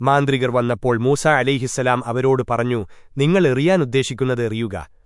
മാന്ത്രികർ വന്നപ്പോൾ മൂസ അലിഹിസലാം അവരോട് പറഞ്ഞു നിങ്ങൾ എറിയാൻ ഉദ്ദേശിക്കുന്നത് എറിയുക.